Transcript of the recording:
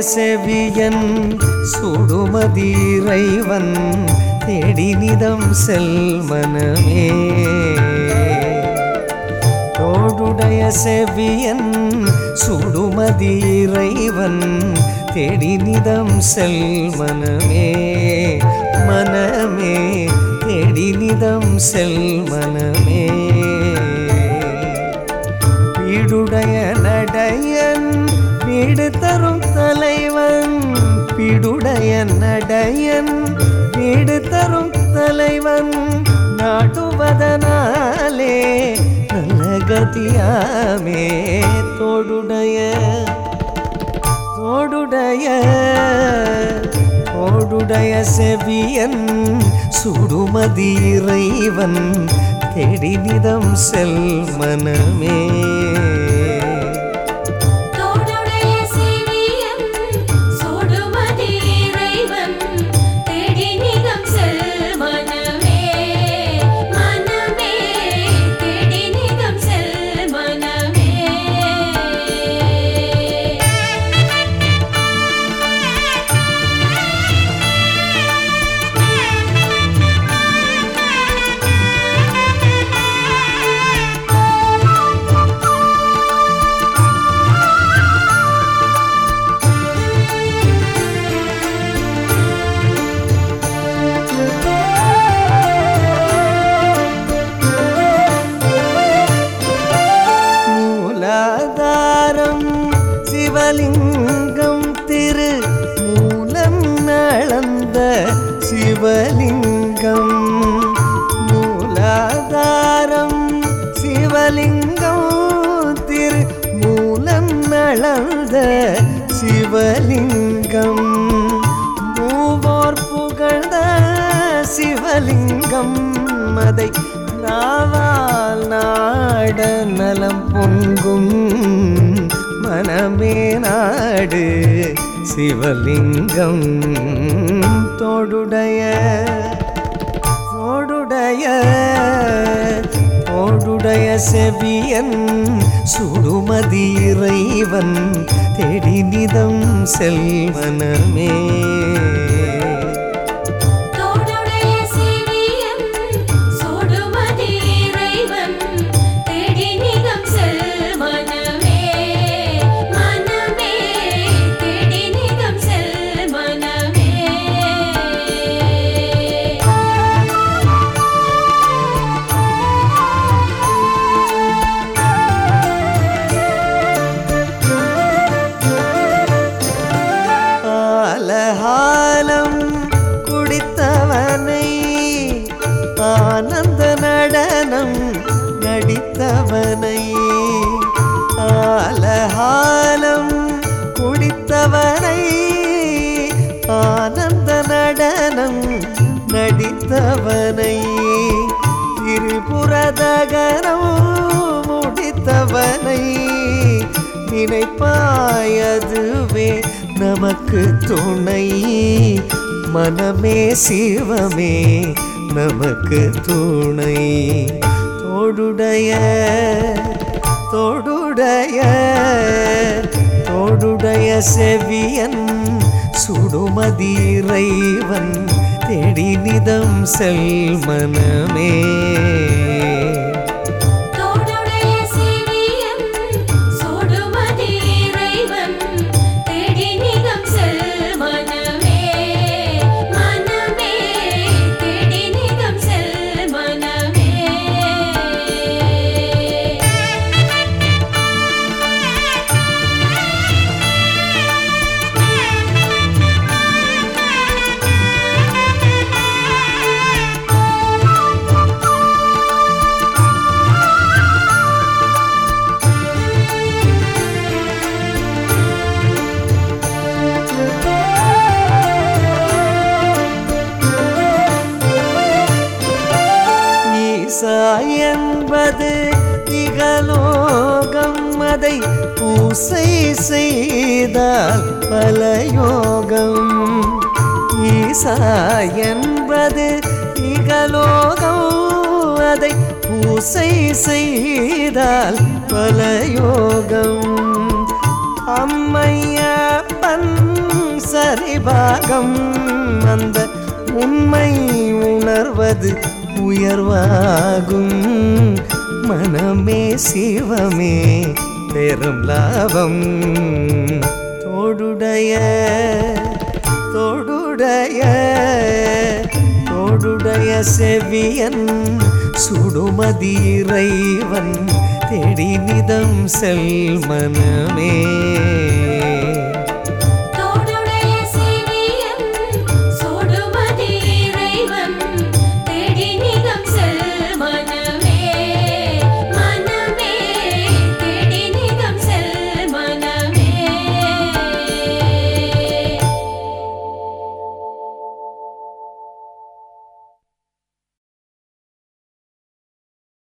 செவியன் சுடுமதீரைவன் இறைவன் தேடினிதம் செல்மனமே. தோடுடைய செவியன் சுடுமதீரைவன் இறைவன் தேடினிதம் செல்மனமே. மனமே தேடினிதம் செல்மனமே என்னடையன் வீடு தரும் தலைவன் நாடுவதனாலே நல்ல கதியாமே தோடுடைய தோடுடைய தோடுடைய செவியன் சுடுமதி இறைவன் தேடினிதம் செல் மனமே. சிவலிங்கம் திரு மூலம் நளந்த சிவலிங்கம். மூலாதாரம் சிவலிங்கம் திரு மூலம் நளந்த சிவலிங்கம். மூவோர் புகழ்ந்த சிவலிங்கம் அதை நாவால் நாட நலம் பொங்கும். மனமே நாடு. சிவலிங்கம் தோடுடைய தோடுடைய தோடுடைய செவியன் சுடுமதி இறைவன் தெடிநிதம் செல்வனமே ஆனந்த நடனம் நடித்தவனை ஆலஹாலம் குடித்தவனை. ஆனந்த நடனம் நடித்தவனை. திரிபுரதகரம் முடித்தவனை. நினைப்பாயதுவே நமக்கு துணை. மனமே சிவமே. நமக்கு துணை. தோடுடைய தோடுடைய தோடுடைய செவியன் சுடுமதி இறைவன் தேடினிதம் செல்மனமே என்பது இகலோகம். அதை பூசை செய்தால் பல யோகம் ஈசா என்பது இகலோகம். அதை பூசை செய்தால் பல யோகம் அம்மையப்பன் சரிபாகம். அந்த உண்மை உணர்வது உயர்வாகும். மனமே சிவமே பெரும் லாபம். தோடுடைய தோடுடைய தோடுடைய செவியன் சுடுமதி இறைவன் தேடி நிதம் செல் மனமே.